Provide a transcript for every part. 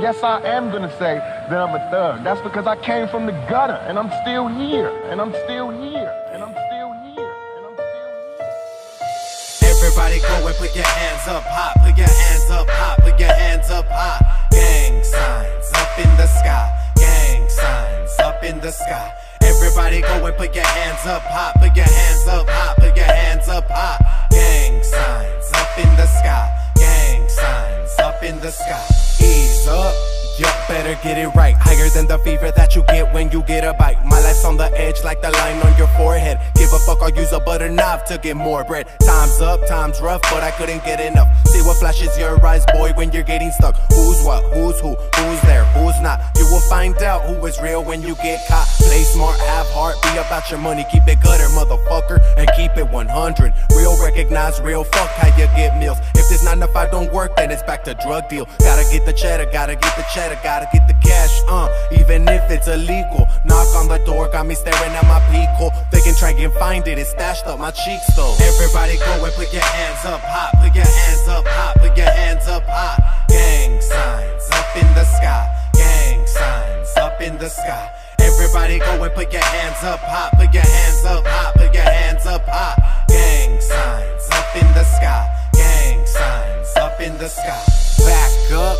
yes, I am gonna say that I'm a thug. That's because I came from the gutter and I'm still here. And I'm still here. And I'm still here. And I'm still here. Everybody go and put your hands up high. Put your hands up high. Put your hands up high. Gang signs up in the sky. Gang signs up in the sky. Everybody go and put your hands up high. Put your hands up high. Put your hands up high. Better get it right. Higher than the fever that you get when you get a bite. My life's on the edge like the line on your forehead. Give a fuck, I'll use a butter knife to get more bread. Time's up, time's rough, but I couldn't get enough. See what flashes your eyes, boy, when you're getting stuck. Who's what, who's who, who's there, who's not. You will find out who is real when you get caught. Play smart, have heart, be about your money. Keep it gutter, motherfucker, and keep it 100. Real recognize real, fuck how you get meals. This 9 to 5 don't work, then it's back to drug deal. Gotta get the cheddar, gotta get the cheddar gotta get the cash, uh, even if it's illegal. Knock on the door, got me staring at my peephole. They can try and find it, it's stashed up my cheeks though. Everybody go and put your hands up high, put your hands up high, put your hands up high. Gang signs up in the sky, gang signs up in the sky. Everybody go and put your hands up high, put your hands up high, put your hands up high. Gang signs up in the sky, signs up in the sky. Back up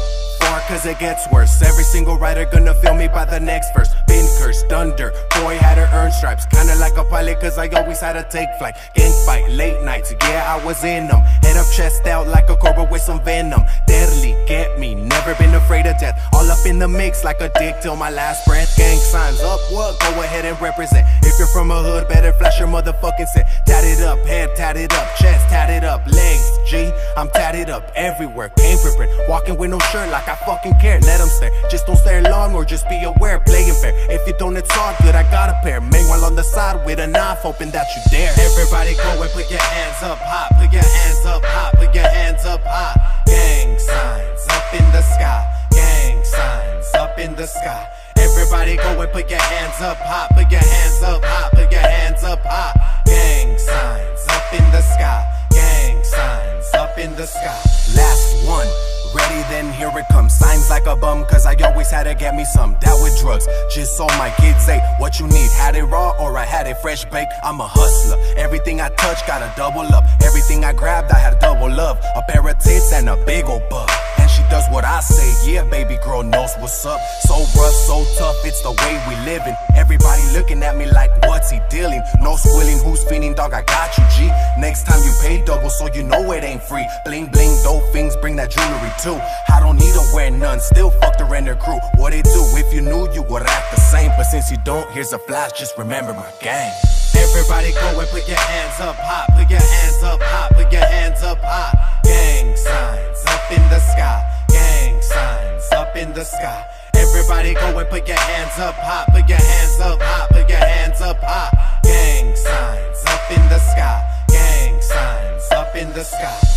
cause it gets worse. Every single writer gonna feel me by the next verse. Been cursed under, boy had to earn stripes. Kinda like a pilot, cause I always had to take flight. Gang fight, late nights, yeah, I was in them. Head up, chest out like a cobra with some venom. Deadly, get me, never been afraid of death. Up in the mix like a dick till my last breath. Gang signs up, what? Go ahead and represent. If you're from a hood, better flash your motherfucking set. Tatted up, head tatted up, chest tatted up, legs, G. I'm tatted up everywhere, came prepared. Walking with no shirt like I fucking care, let them stare. Just don't stare long or just be aware, playing fair. If you don't, it's all good, I got a pair. Meanwhile, on the side with a knife, hoping that you dare. Everybody go and put your hands up high, put your hands up Everybody go and put your hands up high, put your hands up high, put your hands up high. Gang signs up in the sky, gang signs up in the sky. Last one. Ready, then here it comes. Signs like a bum, cause I always had to get me some. That with drugs, just so my kids say, What you need? Had it raw or I had it fresh baked? I'm a hustler. Everything I touch gotta double up. Everything I grabbed, I had double love. A pair of tits and a big does what I say. Yeah, baby girl knows what's up. So rough, so tough, it's the way we living. Everybody looking at me like, what's he dealing? No squilling, who's feeling, dog? I got you, G. Next time you pay double, so you know it ain't free. Bling bling, dope things, bring that jewelry too. I don't need to wear none, still fuck the render crew. What it do? If you knew, you would act the same. But since you don't, here's a flash, just remember my gang. Everybody go and put your hands up high, put your hands up high, put your hands up high. Gang signs up in the sky, the sky. Everybody go and put your hands up high, put your hands up high, put your hands up high. Gang signs up in the sky, gang signs up in the sky.